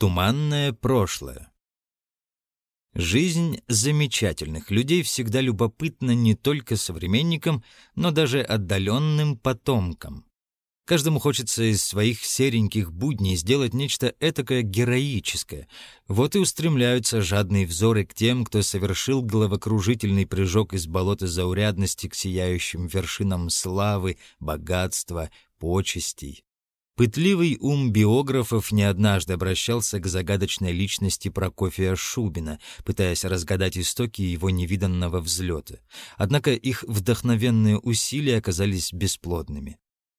Туманное прошлое. Жизнь замечательных людей всегда любопытна не только современникам, но даже отдаленным потомкам. Каждому хочется из своих сереньких будней сделать нечто этакое героическое. Вот и устремляются жадные взоры к тем, кто совершил головокружительный прыжок из болота заурядности к сияющим вершинам славы, богатства, почестей. Пытливый ум биографов не однажды обращался к загадочной личности Прокофия Шубина, пытаясь разгадать истоки его невиданного взлета. Однако их вдохновенные усилия оказались бесплодными.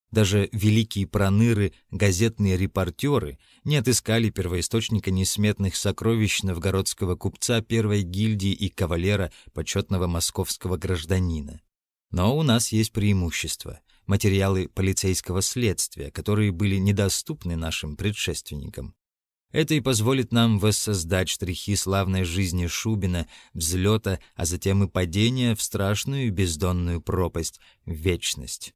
Даже великие проныры, газетные репортеры не отыскали первоисточника несметных сокровищ новгородского купца первой гильдии и кавалера почетного московского гражданина. Но у нас есть преимущество — материалы полицейского следствия, которые были недоступны нашим предшественникам. Это и позволит нам воссоздать штрихи славной жизни Шубина, взлета, а затем и падения в страшную бездонную пропасть, вечность.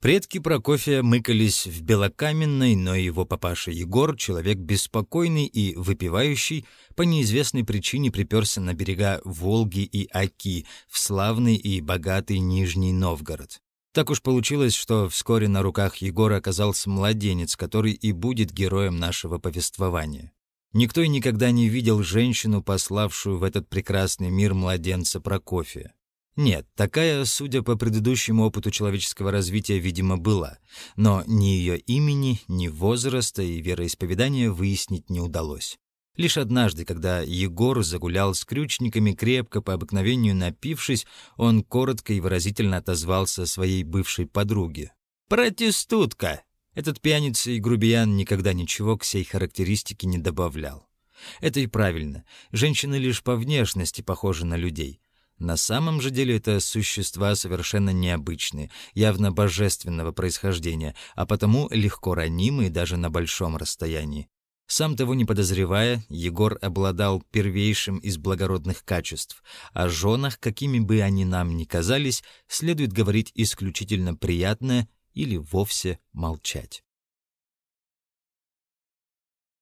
Предки Прокофия мыкались в Белокаменной, но его папаша Егор, человек беспокойный и выпивающий, по неизвестной причине приперся на берега Волги и Оки, в славный и богатый Нижний Новгород. Так уж получилось, что вскоре на руках Егора оказался младенец, который и будет героем нашего повествования. Никто и никогда не видел женщину, пославшую в этот прекрасный мир младенца Прокофия. Нет, такая, судя по предыдущему опыту человеческого развития, видимо, была, но ни ее имени, ни возраста и вероисповедания выяснить не удалось. Лишь однажды, когда Егор загулял с крючниками, крепко по обыкновению напившись, он коротко и выразительно отозвался своей бывшей подруге. «Протестутка!» Этот пьяница и грубиян никогда ничего к сей характеристике не добавлял. Это и правильно. Женщины лишь по внешности похожи на людей. На самом же деле это существа совершенно необычные, явно божественного происхождения, а потому легко ранимые даже на большом расстоянии. Сам того не подозревая, Егор обладал первейшим из благородных качеств. О женах, какими бы они нам ни казались, следует говорить исключительно приятное или вовсе молчать.